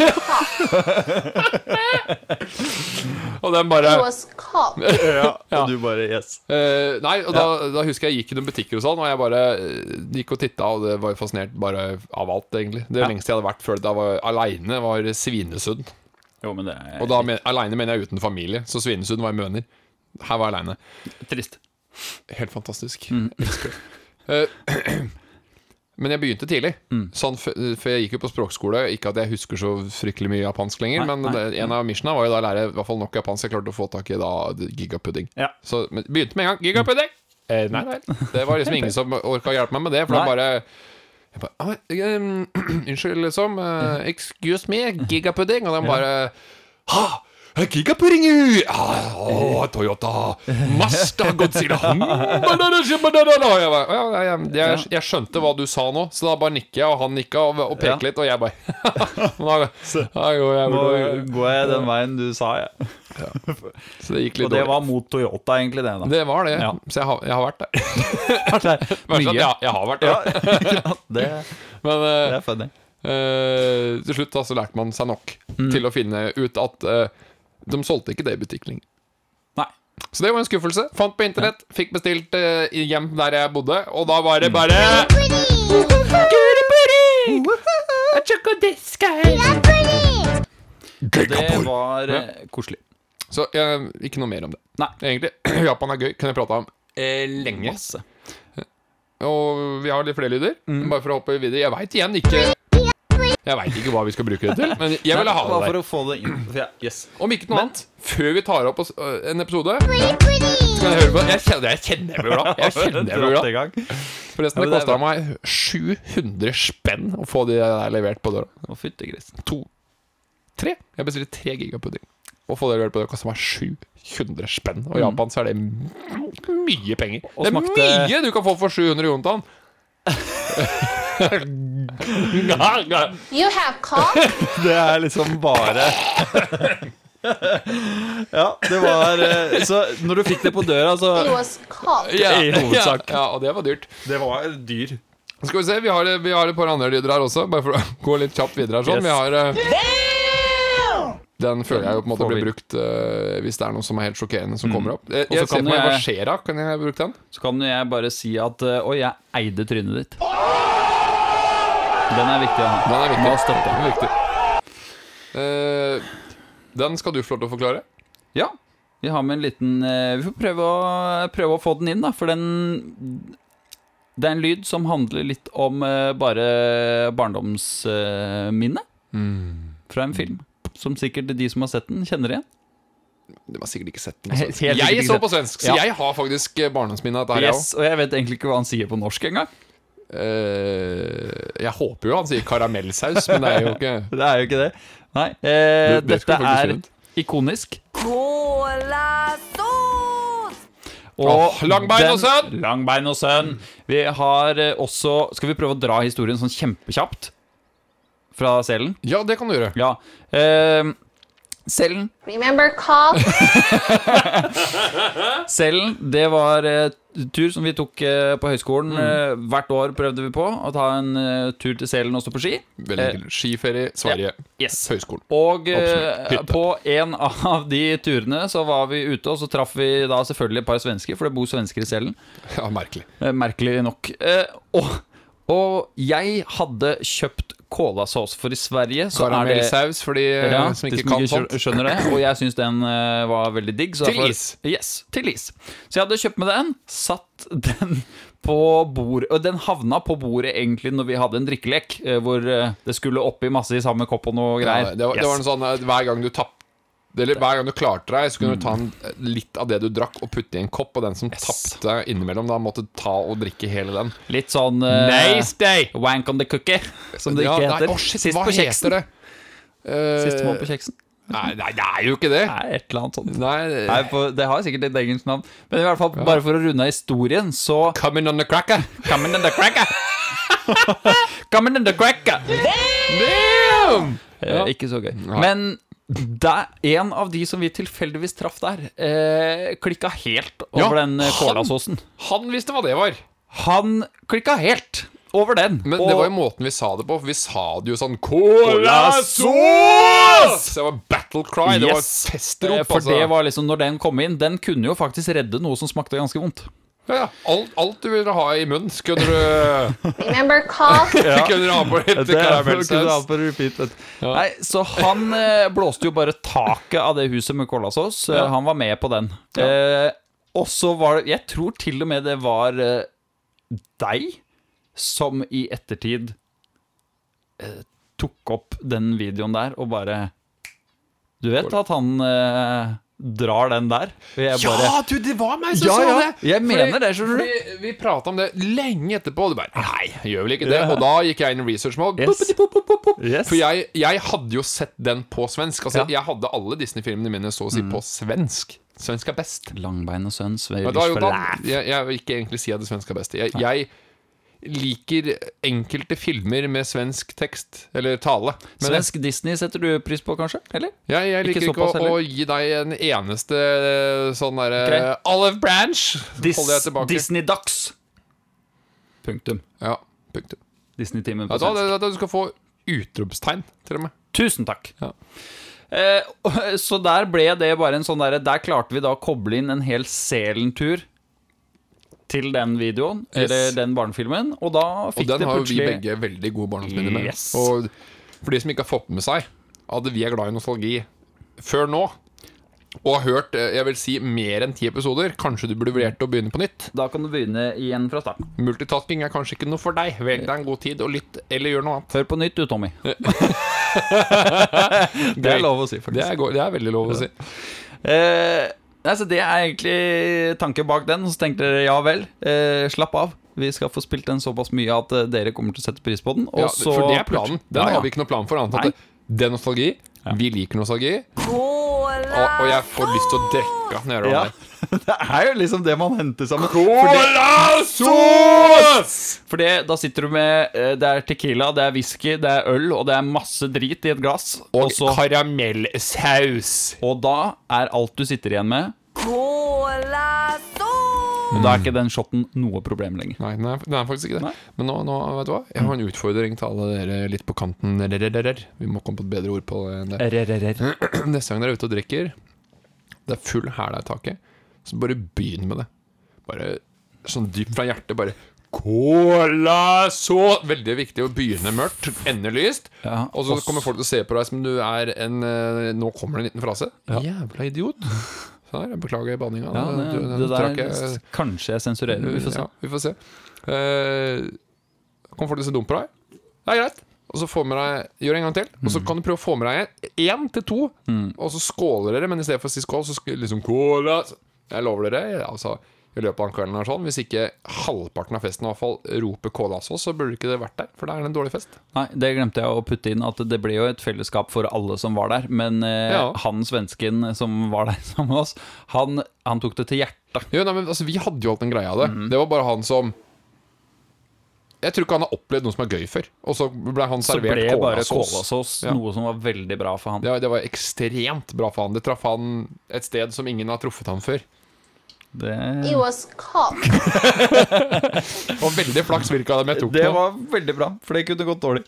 Og den bare It was cock. Ja, og du bare Yes. Uh, nei, og da, da husker jeg gikk i noen butikker og sånn, og jeg bare eh, gikk og titta, og det var fascinert bare av alt, egentlig. Det Ja. lengste jeg hadde vært før da jeg var aleine, var Svinesund. Jo, men det er Og da men, aleine mener jeg uten familie, så Svinesund var jeg med venner. Her var jeg aleine. trist. Helt fantastisk. Elsker det. Eh, Men jeg begynte tidlig. Sånn, for jeg gikk jo på språkskole. Ikke at jeg husker så fryktelig mye japansk lenger, Nei, men nei. det, en av missionene var jo da å lære i hvert fall nok japansk jeg klarte å få tak i da gigapudding. Ja. Så men, begynte med en gang. Gigapudding! Eh, nei nei. Det var liksom ingen som orka å hjelpe meg med det, for da bare jeg bare, ah, ehm, Unnskyld, liksom. Uh, excuse me, gigapudding. Og de bare Ha! Gigapudding! i- Ah, Toyota! Mazda! Godzilla! Jeg, bare, «Å ja, skjønte hva du sa nå, så da bare nikker jeg, og han nikka og, og peker Ja. litt, og jeg bare Nå går jeg den veien du sa, jeg. Så det gikk litt Og det var mot Toyota, egentlig, det. da Det var det. Ja. Så jeg har, jeg har vært der. Bare Mye. sånn, ja, jeg har vært der. Ja, det, Men det eh, er funny. Uh, til slutt da, så lærte man seg nok Mm. til å finne ut at eh, de solgte ikke det i butikk lenger. Nei. Så det var en skuffelse. Fant på internett, fikk bestilt uh, hjem der jeg bodde, og da var Mm. det bare Det var eh, koselig. Så uh, ikke noe mer om det. Nei. Egentlig. Japan er gøy. Kunne jeg prata om eh, lenge. Masse. Og vi har litt flere lyder. Mm. Bare for å hoppe videre. Jeg veit igjen ikke Jeg veit ikke hva vi skal bruke det til, men jeg ville ha det der. for å få det inn. Ja, Yes. Om ikke noe Men- annet, før vi tar opp en episode Skal jeg høre på Jeg kjenner jeg, kjenner jeg blir glad. Jeg kjenner jeg blir glad. Forresten, det koster er kosta meg 700 spenn å få de der levert på døra. Å, fytti grisen. To Tre. Jeg bestilte tre gigapudding. Å få det levert på døra kosta meg 700 spenn. Og i Japan så er det mye penger. Det er mye du kan få for 700 jontan. You have cock? Det er liksom bare Ja, det var eh, Så når du fikk det på døra, så It was cock. Ja, I hovedsak. Ja, ja, og det var dyrt. Det var dyr. Skal vi se, vi har, vi har et par andre lyder her også, bare for å gå litt kjapt videre her. Sånn. Yes. Vi har eh, Den føler jeg jo på en måte blir brukt eh, hvis det er noe som er helt sjokkerende som kommer opp. Jeg, så jeg ser kan meg jeg-. Kan jeg bruke den? Så kan jo jeg bare si at eh, Oi, jeg eide trynet ditt. Den er viktig å ha. Den er viktig. Må støtte. Den er viktig. Eh, den skal du få lov til å forklare. Ja. Vi har med en liten eh, Vi får prøve å, prøve å få den inn, da. For den Det er en lyd som handler litt om eh, bare barndomsminne. Fra en film. Som sikkert de som har sett den, kjenner igjen. De har sikkert ikke sett den. Sikkert Jeg så på svensk, så Ja. jeg har faktisk barndomsminnet barndomsminne av jeg Yes, og jeg vet egentlig ikke hva han sier på norsk engang. Eh, jeg håper jo han sier karamellsaus, men det er jo ikke Det er jo ikke det. Nei. Eh, Det- det dette er rundt. ikonisk. Colasås! Og Åh, Langbein og sønn! Langbein og sønn. Vi har eh, også Skal vi prøve å dra historien sånn kjempekjapt? Fra selen? Ja, det kan du gjøre. Ja. Eh, selen, Remember cock? Cellen, det var eh, tur som vi tok eh, på høyskolen. Mm. Eh, hvert år prøvde vi på å ta en eh, tur til Cellen og stå på ski. Veldig Eh, enkelt. Skiferie, Sverige, Yes. høyskolen. Og eh, Absolutt. Hytte. på en av de turene så var vi ute, og så traff vi da selvfølgelig et par svensker, for det bor svensker i Cellen. Ja, merkelig. Eh, merkelig nok. Eh, og, og jeg hadde kjøpt colasås, for i Sverige så er det Karamellsaus for de eh, ja, som ikke kan sånt. skjønner det. Og jeg syns den uh, var veldig digg. så Til derfor- is. Yes, til is. Så jeg hadde kjøpt med den, satt den på bordet Og den havna på bordet egentlig når vi hadde en drikkelek, eh, hvor det skulle oppi masse i samme kopp og noe Ja, greier. det, var, det var en sånn hver gang du tapp eller hver gang du klarte deg, så kunne du ta en, litt av det du drakk, og putte i en kopp. Og den som Yes. tapte innimellom, da måtte ta og drikke hele den. Litt sånn Nice day! Wank on the cookie, som det Ja, ikke nei, heter. shit, Sist hva på kjeksen. heter det? Eh, Sistemann på kjeksen. Nei, nei, det er jo ikke det. Nei, et eller annet sånt. Nei, Nei, for, det har sikkert et engelsk navn. Men i hvert fall, bare for å runde av historien, så Coming on the cracker. Coming on the cracker! Coming on the cracker! Damn! Damn! Ja. Ikke så gøy. Men det er en av de som vi tilfeldigvis traff der, eh, klikka helt over Ja, den eh, han- Han visste hva det var. Han klikka helt over den. Men og det var jo måten vi sa det på, for vi sa det jo sånn Colasås! Det var battle cry. Det var Yes. Eh, festrop. For altså. det var liksom, når den kom inn, den kunne jo faktisk redde noe som smakte ganske vondt. Ja, ja. Alt, alt du ville ha i munnen, skulle du, Remember cock? kunne du ha på litt karamellsaus. på repeat, vet. Nei, så han eh, blåste jo bare taket av det huset med colasås. Eh, Ja. Han var med på den. Eh, og så var det Jeg tror til og med det var eh, deg som i ettertid eh, tok opp den videoen der og bare Du vet at han eh, drar den der? Jeg bare Ja, du, det var meg som Ja, sa ja, det! jeg mener det, skjønner du. fordi Vi prata om det lenge etterpå, og du bare Nei, jeg gjør vel ikke det. Og da gikk jeg inn i research mode. Yes. Yes. For jeg, jeg hadde jo sett den på svensk. Altså, Ja. Mm. Jeg hadde alle Disney-filmene mine så å si på svensk. Svensk er best. Langbein og sønn, Sveriges jo, jeg, jeg vil ikke egentlig si at det svenske er best. Jeg, jeg liker enkelte filmer med svensk tekst, eller tale. Men Svensk Disney setter du pris på, kanskje? Eller? jeg, jeg liker Ikke ikke, å, å gi deg en eneste eh, sånn derre okay. Olive branch. Dis jeg. Disney Ducks. Punktum. Ja, punktum. Disney-timen på Ja, da, svensk. da, da, du skal få utropstegn, til og med. Tusen takk. Ja. Eh, så der ble det bare en sånn derre Der klarte vi da å koble inn en hel Selen-tur til den videoen, Yes. eller den barnefilmen, og da fikk Og den det har jo vi begge veldig gode barndomsminner med. Yes. Og for de som ikke har fått med seg at vi er glad i nostalgi før nå, og har hørt eh, jeg vil si mer enn ti episoder, kanskje du burde vurdert å begynne på nytt. Da kan du begynne igjen fra starten. Multitasking er kanskje ikke noe for deg. Velg deg en god tid og lytt, eller gjør noe annet. Hør på nytt du, Tommy. det er lov å si, Det faktisk. er, det er veldig lov å si. Eh, nei, så det er egentlig tanken bak den. Så tenkte dere ja vel, eh, slapp av. Vi skal få spilt den såpass mye at eh, dere kommer til å sette pris på den. Og Ja, så for det er planen. Den Ja, ja. har vi ikke noe plan for. Annet enn at det er nostalgi. Vi liker nostalgi. Og, og jeg får lyst til å drikke når jeg gjør Ja. det. Det er jo liksom det man henter sammen. Cola-sås! For da sitter du med eh, Det er tequila, det er whisky, det er øl, og det er masse drit i et glass. Og, Og karamellsaus. og da er alt du sitter igjen med Og da er ikke den shoten noe problem lenger. Nei, den er, den er faktisk ikke det. Nei. Men nå, nå, vet du hva? Jeg har en utfordring til alle dere litt på kanten. Vi må komme på et bedre ord på det enn det. Neste gang dere er ute og drikker, det er full hæl i taket, så bare begynn med det. Bare sånn dypt fra hjertet. Bare Cola så Veldig viktig å begynne mørkt, ende lyst. Ja, og så kommer folk til å se på deg som du er en eh, Nå kommer det en liten frase. Jævla idiot. Sånn her, beklager banninga. Ja, det, Du- det der jeg- Kanskje jeg sensurerer. Vi får se. ja, vi får se. Uh, kommer folk til å se dumt på deg? Det er greit. Og så får med deg, Gjør det en gang til. Og Mm. så kan du prøve å få med deg én til to. Og så skåler dere, men i stedet for å si skål, så liksom cola Jeg lover dere, altså i løpet av kvelden sånn Hvis ikke halvparten av festen i hvert fall roper Kålasås, så burde ikke det vært der. For da er det en dårlig fest. Nei, det glemte jeg å putte inn, at det ble jo et fellesskap for alle som var der. Men eh, Ja. han svensken som var der sammen med oss, han, han tok det til hjertet. Jo, nei, men altså, Vi hadde jo hatt en greie av det. Mm. Det var bare han som Jeg tror ikke han har opplevd noe som er gøy før. Og så ble han Så ble bare colasås Ja. noe som var veldig bra for han. Ja, det var ekstremt bra for han. Det traff han et sted som ingen har truffet han før. Det, It was cock. Og veldig flaks virka det med jeg tok det var veldig bra, for det kunne gått dårlig.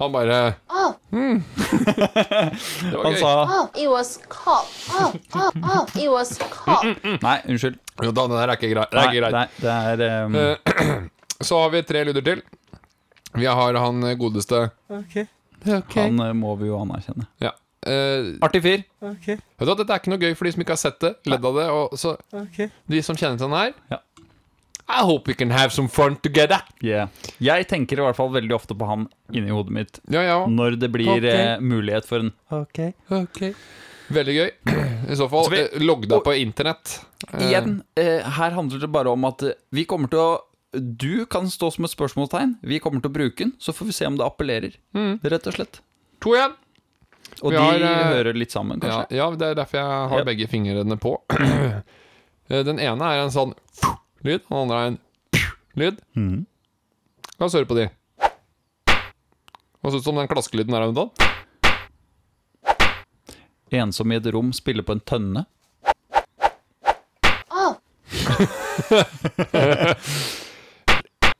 Han bare Oh, Det var Han gøy. sa oh, it was cock. Oh, oh, oh, it was cock. Nei, unnskyld. Jo da, det der er ikke greit. Det er ikke greit. nei, det er um... Så har vi tre lyder til. Vi har han godeste Han eh, må vi jo anerkjenne. Ja. Eh, Artig fyr. vet du hva, Dette er ikke noe gøy for de som ikke har sett det. Ledd av det. Og så de som kjenner til den her Ja. I hope we can have some fun together. Yeah. Jeg tenker i hvert fall veldig ofte på han inni hodet mitt Ja, ja. når det blir okay. eh, mulighet for en Veldig gøy. I så fall, Så vi- eh, logg deg på internett. Igjen, eh, her handler det bare om at vi kommer til å Du kan stå som et spørsmålstegn. Vi kommer til å bruke den, så får vi se om det appellerer. Rett og slett. To igjen. Og Vi de har, eh, hører litt sammen, kanskje. ja, det er derfor jeg har Ja. begge fingrene på. Eh, Den ene er en sånn lyd, den andre er en lyd. Mm. La oss høre på de. Hva syns du om den klaskelyden her, eventuelt? ensom i et rom, spiller på en tønne? Oh,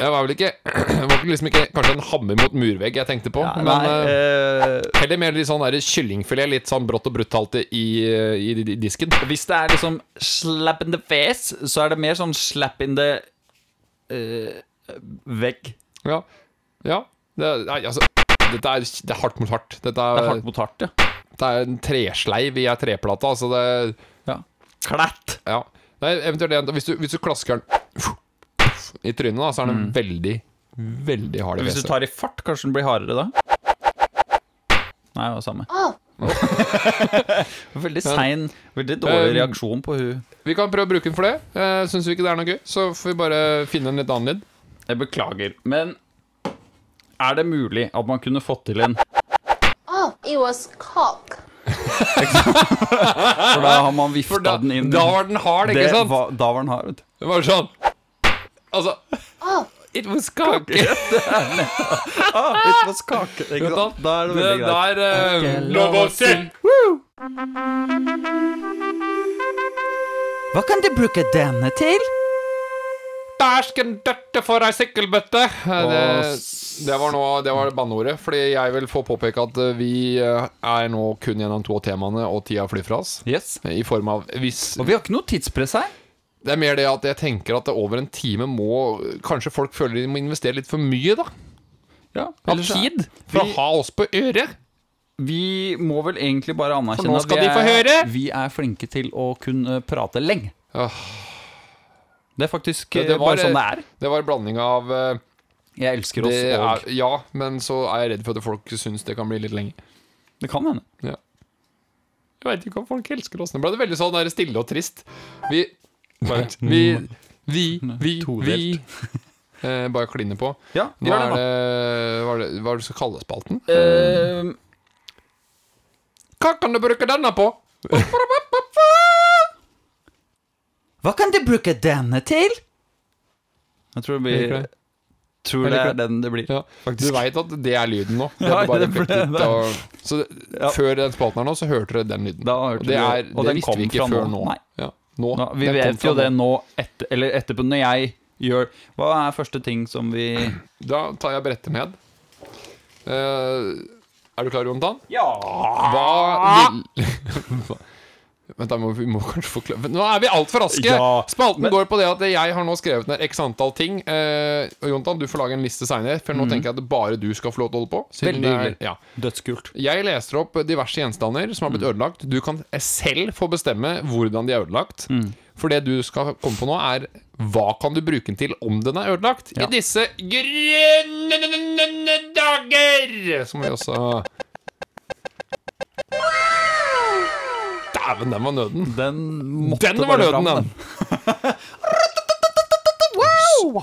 Jeg var vel ikke Det var liksom ikke kanskje en hammer mot murvegg jeg tenkte på, men Nei, eh, eh, heller mer litt sånn kyllingfilet, litt sånn brått og brutalt i, i, i disken. hvis det er liksom slap in the face, så er det mer sånn slap in the uh, vegg. Ja. ja. Det, er- nei, altså dette er, det er hardt mot hardt. Dette Det er er, hardt mot hardt, ja. det er en tresleiv i ei treplate. Altså det ja. Klatt! Ja. Det er eventuelt en, hvis, du, hvis du klasker den i trynet, da, så er den veldig, veldig hard i Hvis du fjeset. tar i fart, kanskje den blir hardere da? Nei, det var samme. oh, Veldig sein, veldig dårlig Um, reaksjon på hun. Vi kan prøve å bruke den for det. Uh, Syns vi ikke det er noe gøy, så får vi bare finne en litt annen lyd. Jeg beklager, men er det mulig at man kunne fått til en oh, it was cock. For da har man vifta den inn. da var den hard, ikke det sant? var, da var den hard, vet du. Det var sånn Altså Oh, It was kake. Ah, it was kake. Ikke sant? Da er det Det veldig greit. der eh, Lov å si! Hva kan du bruke denne til? Dæsken døtte for ei sykkelbøtte. Eh, Det, det var, nå, det var banneordet. Fordi jeg vil få påpeke at eh, vi eh, er nå kun gjennom to av temaene, og tida flyr fra oss. Yes. I form av hvis Og vi har ikke noe tidspress her. Det er mer det at jeg tenker at det over en time må Kanskje folk føler de må investere litt for mye, da. Ja, Av tid. For å ha oss på øret. Vi må vel egentlig bare anerkjenne at vi er, vi er flinke til å kunne prate lenge. Åh. Det er faktisk Det- det eh, var, bare sånn det er. Det var en blanding av eh, Jeg elsker oss, det og Ja, men så er jeg redd for at folk syns det kan bli litt lenge. det kan hende. Ja. Jeg veit ikke om folk elsker oss. Nå ble det veldig sånn der stille og trist. Vi Bare Vi, vi, vi, vi eh, Bare klinne på. Ja, Hva er det, hva er det, hva er det du skal kalle spalten? Eh, Hva kan du bruke denne på? hva kan du bruke denne til? Jeg tror det blir. Tror det er den det blir. Ja, Du vet veit at det er lyden nå. Det Ja, er bare det ble det. og, så Ja. Før den spalten her nå, så hørte dere den lyden. Og det, er, og det den visste vi ikke før nå. nå. Nei. Ja, nå. nå vi vet jo det nå. nå, etter, eller etterpå, når jeg gjør Hva er første ting som vi Da tar jeg brettet med. Uh, er du klar, Jontan? Ja! Hva vil Vent, da må vi må kanskje forklare Nå er vi altfor raske! Ja, Spalten men- går på det at jeg har nå skrevet ned x antall ting. Eh, og Jontan, du får lage en liste seinere, for nå tenker jeg at bare du skal få lov til å holde på. Veldig hyggelig. Ja. Dødskult. Jeg leser opp diverse gjenstander som har blitt ødelagt. Du kan selv få bestemme hvordan de er ødelagt. For det du skal komme på nå, er hva kan du bruke den til om den er ødelagt? Ja. I disse grønne dager! Som vi også Dæven, den var nøden. Den måtte Den var nøden, den. wow!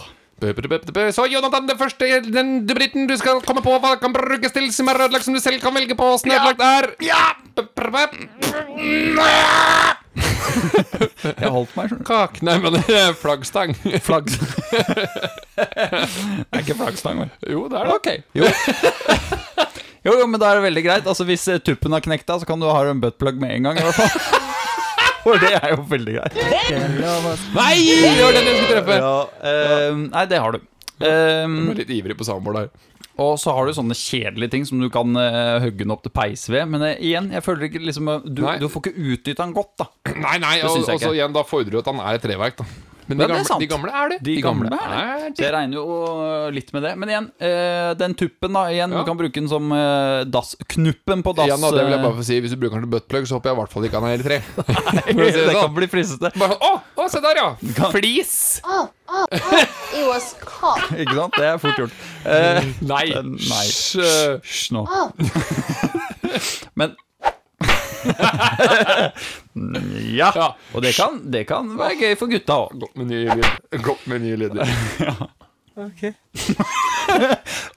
Så Jonathan, det første den dubritten du skal komme på, hva kan brukes til som er rødlagt som du selv kan velge på åssen ødelagt er? Ja! Jeg holdt meg, skjønner du. Kak... Nei, men eh, flaggstang. Flagg. det er ikke flaggstang, vel? Jo, det er det. Ok. Jo. Jo, jo, men da er det veldig greit. Altså, Hvis eh, tuppen har knekt deg, så kan du ha en buttplug med en gang. i hvert fall For det er jo veldig greit. Nei! Det var den jeg skulle treffe. Ja, eh, nei, det har du. Eh, Jeg er litt ivrig på samboer der. og så har du sånne kjedelige ting som du kan uh, hugge den opp til peis ved. Men eh, igjen, jeg føler ikke liksom eh, Du, Nei. du får ikke utnytta den godt, da. Nei, nei, og, syns jeg og så ikke. igjen, da fordrer du at han er et treverk, da. Men de, det er gamle, de gamle er det. De gamle er er Så jeg regner jo eh, litt med det. Men igjen, eh, den tuppen, da. Igjen, Ja. Du kan bruke den som uh, dassknuppen på dass. Ja, det vil jeg eh, bare få si Hvis du bruker den til buttplug, så håper jeg i hvert fall ikke han er i tre. Nei, det det kan sånn. bli fristende. Bare sånn, Å, å, se der, ja! Kan- Flis! Oh, oh, oh, it was cock. Ikke sant? Det er fort gjort. Eh, Nei. Hysj. Hysj nå. Oh, Men ja. Ja. Og det kan, det kan være gøy for gutta òg. Godt med nye lyder. Godt med nye lyder.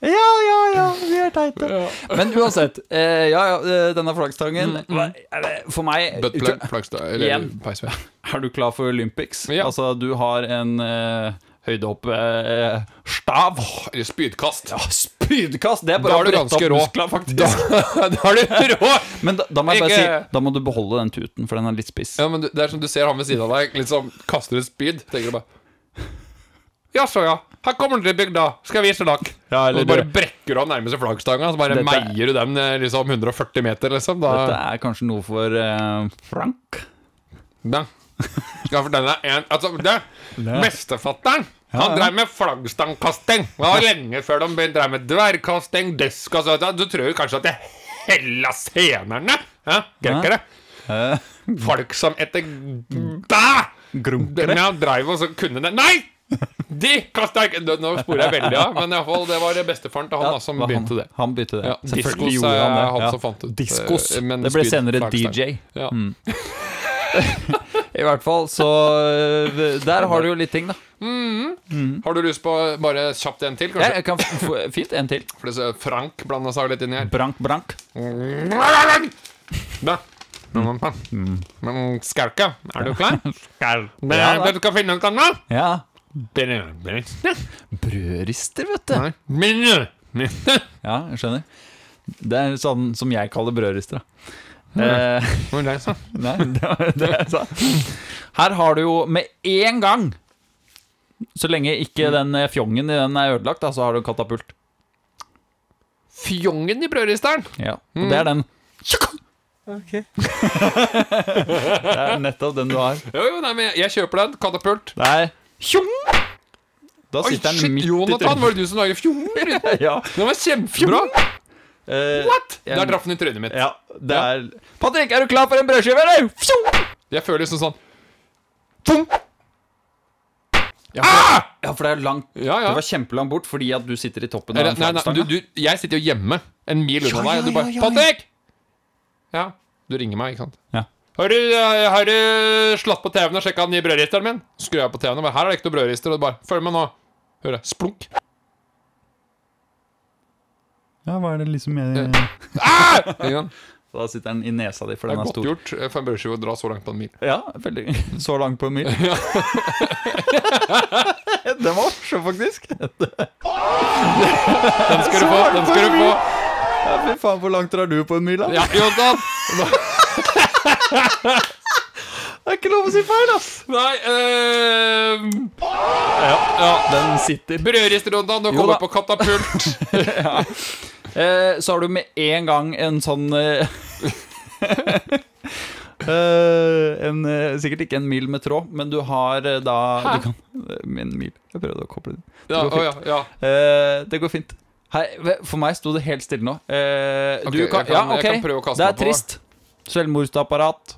Ja, ja, ja, vi er teite. Men uansett, eh, ja, ja, eh, denne flaggstangen hva- er For meg Buttplug, flaggstang eller peisved. Er du klar for Olympics? Ja. Altså, du har en uh, høydehoppstav. Eller spydkast. ja, spydkast! Det er Da bare er å du ganske rå. Da, da er du rå! Men da, da må jeg bare Ikke- si Da må du beholde den tuten, for den er litt spiss. Ja, men du, det er som du ser han ved siden av deg, liksom kaster et spyd. Tenker du bare Jaså, ja. Her kommer den til bygda. Skal jeg vise dere. Ja, og så bare brekker du av nærmeste flaggstanga, så bare Dette- meier du den eh, liksom 140 meter, liksom. Da, Dette er kanskje noe for eh, Frank. da. Skal jeg fortelle deg en Altså, det Mestefatteren han ja. drev med flaggstangkasting. Det var lenge før de drev med dverrkasting, desk og sånt. Du tror kanskje at det hella scenerne? ja, det Eh, Folk som etter bæ! Grunkere. Ja, dreiv og så kunne det Nei! De kasta ikke Nå sporer jeg veldig av, men i alle fall, det var bestefaren til han da, som begynte det. Han begynte det. Ja, Selvfølgelig diskos gjorde er han det. han Ja. Diskos. eh, det ble senere. DJ. Ja. I hvert fall, så eh, Der har du jo litt ting, da. Har du lyst på bare kjapt en til, Ja, jeg kan fint en til. For det Frank blanda seg litt inn i her. Brank, brank. Da. Men Skarka, er du klar? Ja, da. du kan finne ut av nå? Ja. Brødrister, vet du. Nei. Ja, jeg skjønner. Det er sånn som jeg kaller brødrister, da. Eh, er det, så? nei, det, var- det jeg sa. Her har du jo med én gang Så lenge ikke den eh, fjongen i den er ødelagt, da, så har du en katapult. Fjongen i brødristeren. Ja, og det er den Ok. Det er nettopp den du har. Jo, jo, nei, men jeg- jeg kjøper den. Katapult. Det er tjong! Da Oi, sitter den shit, midt i Jonathan, trynet. var det du som lager fjong? Ja. Den var kjempebra. Eh, What? jeg- Der traff den i trynet mitt. ja, det er Patrick, er du klar for en brødskive, eller? Jeg føler liksom sånn Fum! Ja, for, ja, for det er langt Ja, ja. Det var kjempelangt bort fordi at du sitter i toppen av Eller, nei, nei, du, du, jeg sitter jo hjemme en mil unna Ja, deg, og du bare ja, ja, ja. 'Patrick!' Ja, du ringer meg, ikke sant? Ja. Har du, eh, har du slått på TV-en og sjekka den nye brødristeren min? Skrur jeg på TV-en og bare 'Her er det ikke noe brødrister', og du bare 'Følg med nå'. Hører jeg. Splunk. Ja, hva er det liksom jeg Ah! Ikke sant? Da sitter den i nesa di, for Det den er er godt stor. gjort eh, for en brødskive å dra så langt på en mil. Ja, veldig Så langt på en mil. Den var morsom, faktisk. Den skal du få. Den skal du få. Ja, Fy faen, hvor langt drar du på en mil, da? Ja, Jonathan. Det er ikke lov å si feil, ass! Nei Ja, Den sitter. Brødrister, Jonathan. Nå kommer på katapult. Eh, så har du med en gang en sånn eh, Uh, en, uh, Sikkert ikke en mil med tråd, men du har uh, da Hæ? du kan, en mil. Jeg prøvde å koble det. Det Ja, går å, fint. ja, ja. Eh, det går fint. Hei, for meg sto det helt stille nå. Eh, Ok, du kan, kan- ja, jeg kan prøve å kaste Det er på. trist. Selvmordsapparat.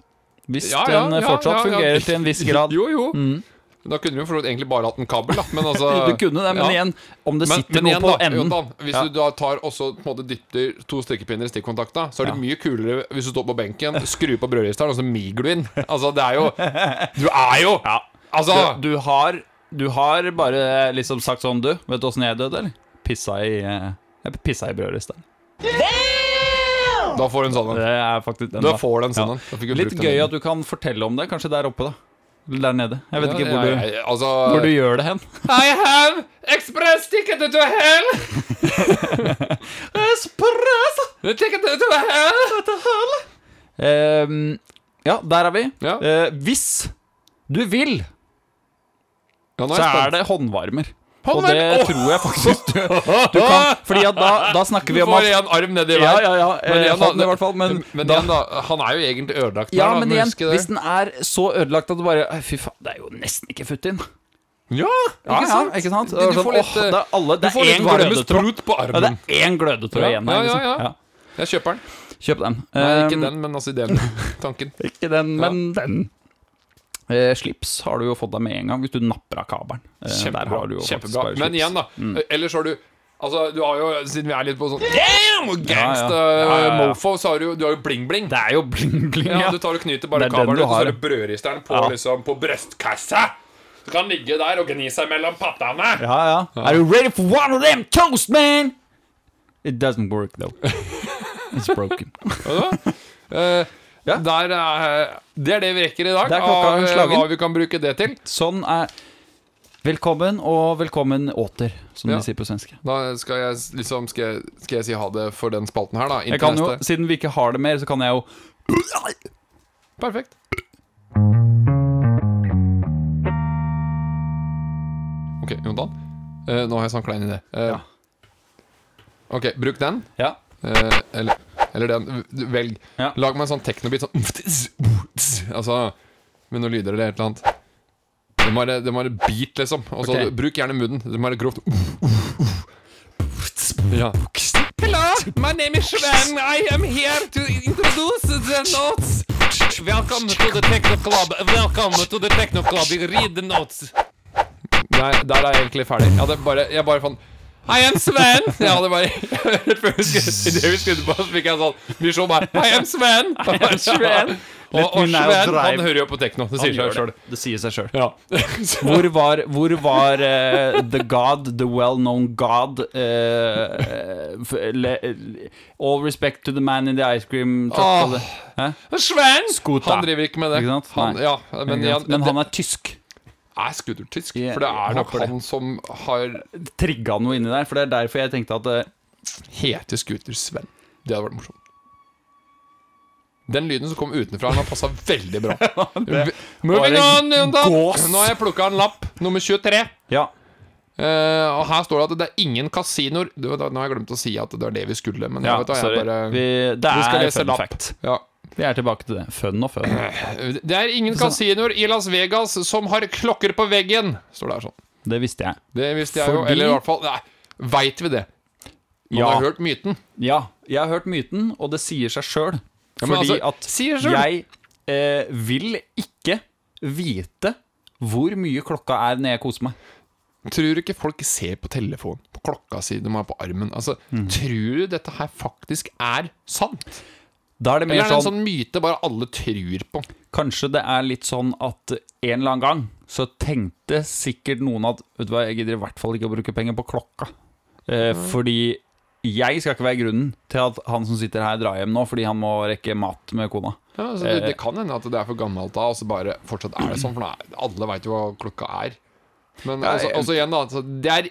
Hvis Ja, ja, den eh, ja, fortsatt ja, ja. fungerer til en viss grad. Jo, jo. Mm. Da kunne du jo egentlig bare hatt en kabel, da. Men altså Du kunne det, men ja. igjen, om det Men, sitter men noe igjen, på da, enden hvis Ja. du da tar også på en måte dytter to strikkepinner i stikkontakta, så er det Ja. mye kulere hvis du står på benken, skrur på brødristeren, og så miger du inn. Altså, det er jo Du er jo Altså du, du har Du har bare liksom sagt sånn, du. Vet du åssen jeg døde, eller? Pissa i eh, Jeg pissa i brødristeren. Da får du en sånn Det en. er faktisk den. Da da. får du en sånn en. Litt gøy at du kan fortelle om det, kanskje der oppe, da. Der nede. Jeg vet Ja, ikke hvor, ja, du, ja, altså hvor du gjør det hen. I have express ticket to hell! express Ticket to hell! Ehm, ja, der er vi. Ja. Uh, hvis du vil, Ja, er så jeg er det håndvarmer. Og det tror jeg faktisk du, du kan. Fordi da, da snakker vi om at Du får en arm nedi Ja, hver. ja, ja. Men eh, i hvert fall. Men, men da, han er jo egentlig ødelagt. ja, der, da, men igjen, hvis den er så ødelagt at du bare Fy faen, det er jo nesten ikke futt inn. Ja, Ja, ikke sant? Ja, ikke sant? Du, du sånn, får litt, åh, det er alle, du det får er én glødetråd. på Ja, det er én glødetråd Ja, igjen ja, ja, Liksom. ja. Ja. Jeg kjøper den. Kjøp den. Nei, ikke Um, den, men altså ideen. Tanken. Ikke den, men den. Eh, slips har du jo fått deg med en gang hvis du napper av kabelen. Eh, Kjempebra. har du jo kjempebra. Men igjen, da. Mm. eh, Ellers har du Altså, du har jo, siden vi er litt på sånn Damn! og Ja, Gangsta ja. Ja, ja, ja. mofo, så har du Du har jo bling-bling. Det er jo bling-bling, Ja, ja. du tar og knyter bare kabelen, og så har. du brødristeren på, Ja. liksom, på brystkassa. Du kan ligge der og gni seg mellom pattene. Ja, ja. Are you ready for one of them toast, man? It doesn't work, though. It's broken. Eh, Ja. der, er- det er det vi rekker i dag. Av eh, slagen. hva vi kan bruke det til. Sånn er Velkommen og velkommen åter, som Ja. de sier på svensk. Da skal jeg liksom Skal jeg, skal jeg si ha det for den spalten her, da? Jeg kan jo. Siden vi ikke har det mer, så kan jeg jo Perfekt. Ok, Jontan. Uh, nå har jeg sånn klein idé. Eh, Ja. Ok, bruk den. Ja. Uh, eller, eller den. Velg. Ja. Lag meg en sånn teknobit sånn Altså med noen lyder eller et eller annet. Det må være, det må være beat, liksom. Og så Ok. Bruk gjerne munnen. Det må være grovt. Ja. Hello, my name is Sven. I am here to introduce the notes. Welcome to the Techno Club. Welcome to the Techno Club. Read the notes. Nei, der er jeg egentlig ferdig. Jeg hadde bare, jeg bare fant I am Sven! Ja, det bare før vi skrudde i det vi skulle på, så fikk jeg en sånn visjon bare I am Sven! I am Sven. Og, og Sven, han hører jo på tekno. Det sier seg sjøl. Det sier seg sjøl. Ja. Hvor var, hvor var uh, the god, the well-known god uh, le, All respect to the man in the ice cream. Åh. Hæ? Sven! Skuta. Han driver ikke med det. Ikke sant? Han, ja, men, ja. Men han er tysk. Er scootertysk. Jeg For det er nok han som har Trigga noe inni der, for det er derfor jeg tenkte at eh, Heter Scooter-Sven. Det hadde vært morsomt. Den lyden som kom utenfra, den har passa veldig bra. Moving on, en Nå har jeg plukka en lapp, nummer 23. Ja. Uh, og her står det at det er ingen kasinoer Nå har jeg glemt å si at det var det vi skulle, men ja jeg vet hva, jeg bare Vi, det Vi skal er lese lapp. ja. Vi er tilbake til det. Fun og fun. Det er ingen kasinoer i Las Vegas som har klokker på veggen, står det her sånn. Det visste jeg. Det visste jeg jo. Eller i hvert fall Nei, veit vi det? Man Ja. har hørt myten. Ja, jeg har hørt myten, og det sier seg sjøl. Ja, fordi altså, at selv. jeg eh, vil ikke vite hvor mye klokka er når jeg koser meg. Tror du ikke folk ser på telefonen, på klokka si de har på armen? Altså, Mm. Tror du dette her faktisk er sant? Da er det Eller er det en sånn, sånn myte bare alle tror på? Kanskje det er litt sånn at en eller annen gang så tenkte sikkert noen at Vet du hva, jeg gidder i hvert fall ikke å bruke penger på klokka. Eh, Fordi jeg skal ikke være grunnen til at han som sitter her, drar hjem nå fordi han må rekke mat med kona. Ja, altså, det, Eh. det kan hende at det er for gammelt da, og så bare fortsatt er det sånn, for nå er, alle veit jo hva klokka er. Men altså, også igjen, da. Altså, det er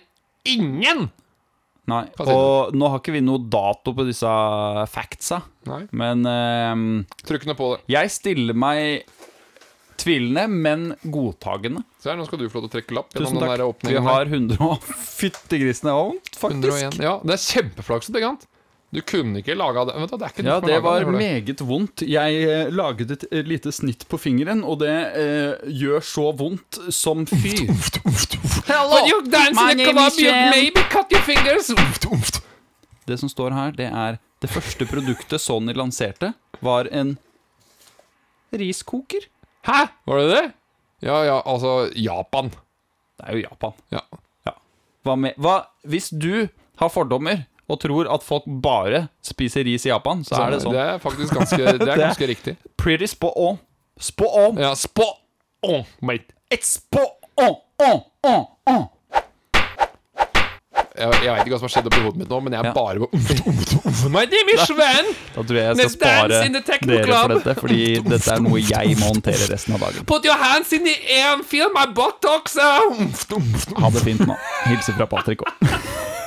ingen! Nei, Og nå har ikke vi noe dato på disse factsa, Nei, men eh, tror ikke på det. jeg stiller meg tvilende, men godtagende. Se her, nå skal du få lov til å trekke lapp Tusen gjennom den takk. der Vi åpningen har her. 100 og Fytti grisen, det var vondt, faktisk. 101. Ja, det er kjempeflaks, det, Gant. Du kunne ikke laga det. Vet det er ikke Ja, det var det. meget vondt. Jeg eh, laget et lite snitt på fingeren, og det eh, gjør så vondt som fy. Hello, When you dance my name is maybe cut your fingers. Det som står her, det er det første produktet Sony lanserte, var en riskoker. Hæ? Var det det? Ja, ja, altså Japan. Det er jo Japan. Ja. Ja. Hva med Hva Hvis du har fordommer og tror at folk bare spiser ris i Japan, så, er det sånn. Det er faktisk ganske, det er ganske riktig. Pretty spot on. Spot on. Ja, spå on, mate. It's spot on, on, on, on. Jeg, jeg vet ikke hva som har skjedd oppi hodet mitt nå, men jeg er Ja. bare på My name is Sven! Da tror jeg jeg skal spare dere for dette, fordi dette er noe jeg må håndtere resten av dagen. Put your hands in the air and feel my buttocks. uh. Ha det fint nå. Hilser fra Patrick òg.